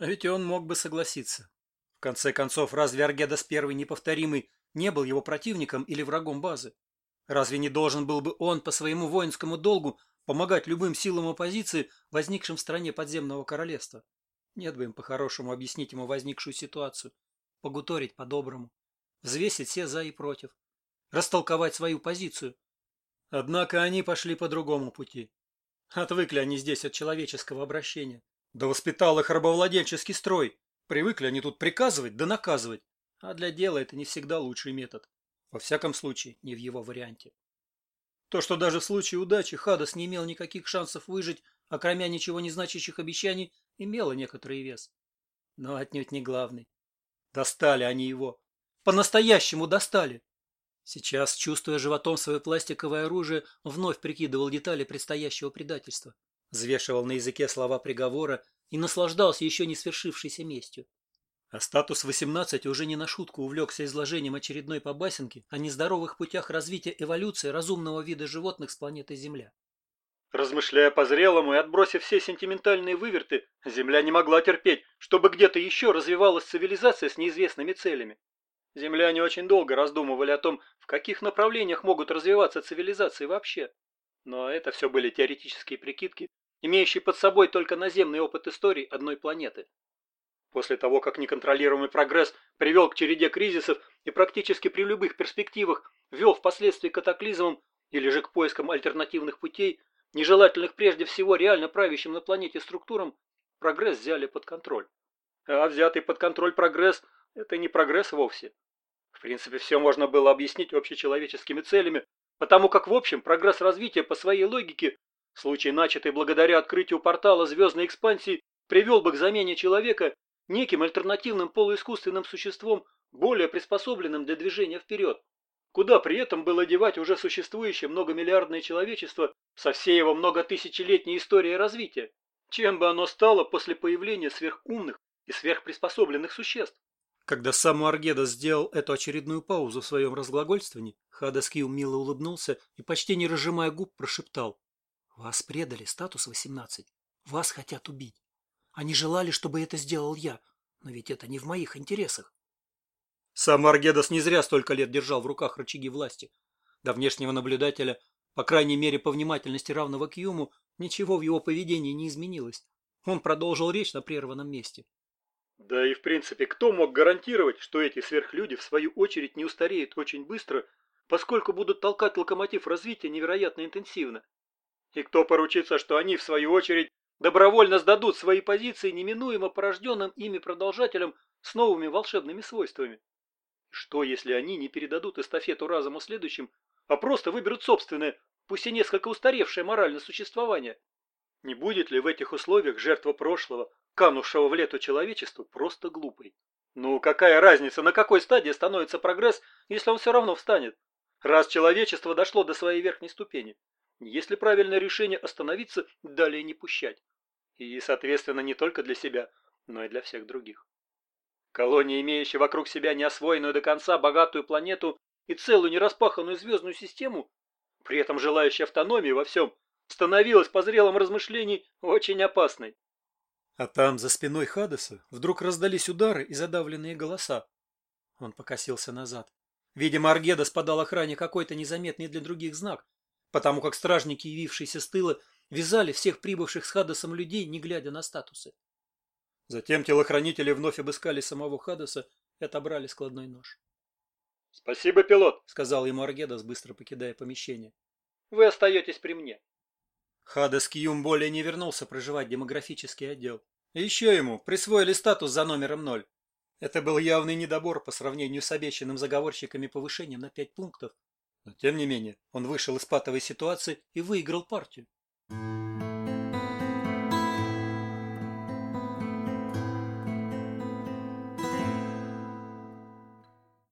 А ведь он мог бы согласиться. В конце концов, разве Аргедас Первый неповторимый не был его противником или врагом базы? Разве не должен был бы он по своему воинскому долгу помогать любым силам оппозиции, возникшим в стране подземного королевства? Нет бы им по-хорошему объяснить ему возникшую ситуацию, погуторить по-доброму, взвесить все за и против, растолковать свою позицию. Однако они пошли по другому пути. Отвыкли они здесь от человеческого обращения. Да воспитал их рабовладельческий строй. Привыкли они тут приказывать да наказывать. А для дела это не всегда лучший метод. Во всяком случае, не в его варианте. То, что даже в случае удачи Хадас не имел никаких шансов выжить, окромя ничего не значащих обещаний, имело некоторый вес. Но отнюдь не главный. Достали они его. По-настоящему достали. Сейчас, чувствуя животом свое пластиковое оружие, вновь прикидывал детали предстоящего предательства. Взвешивал на языке слова приговора и наслаждался еще не свершившейся местью. А статус 18 уже не на шутку увлекся изложением очередной побасенки о нездоровых путях развития эволюции разумного вида животных с планеты Земля. Размышляя по-зрелому и отбросив все сентиментальные выверты, Земля не могла терпеть, чтобы где-то еще развивалась цивилизация с неизвестными целями. Земляне очень долго раздумывали о том, в каких направлениях могут развиваться цивилизации вообще. Но это все были теоретические прикидки, имеющие под собой только наземный опыт истории одной планеты. После того, как неконтролируемый прогресс привел к череде кризисов и практически при любых перспективах вел впоследствии к катаклизмам или же к поискам альтернативных путей, нежелательных прежде всего реально правящим на планете структурам, прогресс взяли под контроль. А взятый под контроль прогресс – это не прогресс вовсе. В принципе, все можно было объяснить общечеловеческими целями, потому как в общем прогресс развития по своей логике, в случае начатый благодаря открытию портала звездной экспансии, привел бы к замене человека неким альтернативным полуискусственным существом, более приспособленным для движения вперед. Куда при этом было девать уже существующее многомиллиардное человечество со всей его многотысячелетней историей развития? Чем бы оно стало после появления сверхумных и сверхприспособленных существ? Когда сам Аргеда сделал эту очередную паузу в своем разглагольствовании, Хадаскил мило улыбнулся и, почти не разжимая губ, прошептал. «Вас предали, статус 18. Вас хотят убить. Они желали, чтобы это сделал я, но ведь это не в моих интересах. Сам Аргедас не зря столько лет держал в руках рычаги власти. До внешнего наблюдателя, по крайней мере по внимательности равного к Юму, ничего в его поведении не изменилось. Он продолжил речь на прерванном месте. Да и в принципе, кто мог гарантировать, что эти сверхлюди в свою очередь не устареют очень быстро, поскольку будут толкать локомотив развития невероятно интенсивно? И кто поручится, что они, в свою очередь, добровольно сдадут свои позиции неминуемо порожденным ими продолжателям с новыми волшебными свойствами. Что, если они не передадут эстафету разуму следующим, а просто выберут собственное, пусть и несколько устаревшее моральное существование? Не будет ли в этих условиях жертва прошлого, канувшего в лету человечеству, просто глупой? Ну, какая разница, на какой стадии становится прогресс, если он все равно встанет? Раз человечество дошло до своей верхней ступени. Если правильное решение остановиться, далее не пущать. И, соответственно, не только для себя, но и для всех других. Колония, имеющая вокруг себя неосвоенную до конца богатую планету и целую нераспаханную звездную систему, при этом желающая автономии во всем, становилась по зрелым размышлений очень опасной. А там, за спиной Хадеса, вдруг раздались удары и задавленные голоса. Он покосился назад. Видимо, Аргедас подал охране какой-то незаметный для других знак, потому как стражники, явившиеся с тыла, вязали всех прибывших с Хадасом людей, не глядя на статусы. Затем телохранители вновь обыскали самого Хадаса и отобрали складной нож. — Спасибо, пилот, — сказал ему Аргедас, быстро покидая помещение. — Вы остаетесь при мне. Хадас Кьюм более не вернулся проживать демографический отдел. еще ему присвоили статус за номером ноль. Это был явный недобор по сравнению с обещанным заговорщиками повышением на пять пунктов, но тем не менее, он вышел из патовой ситуации и выиграл партию.